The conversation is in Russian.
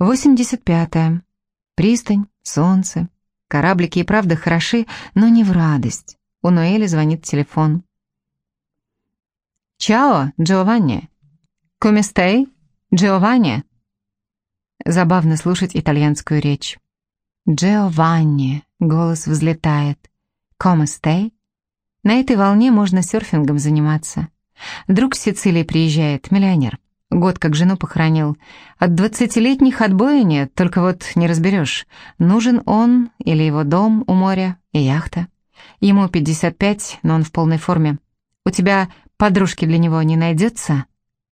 Восемьдесят пятое. Пристань, солнце. Кораблики и правда хороши, но не в радость. У Ноэли звонит телефон. «Чао, Джованни! Stai, Джованни?» Забавно слушать итальянскую речь. «Джованни!» — голос взлетает. «Come stai?» На этой волне можно серфингом заниматься. Друг с Сицилии приезжает, миллионер. Год как жену похоронил. От двадцатилетних отбоя нет, только вот не разберешь, нужен он или его дом у моря и яхта. Ему 55, но он в полной форме. У тебя подружки для него не найдется?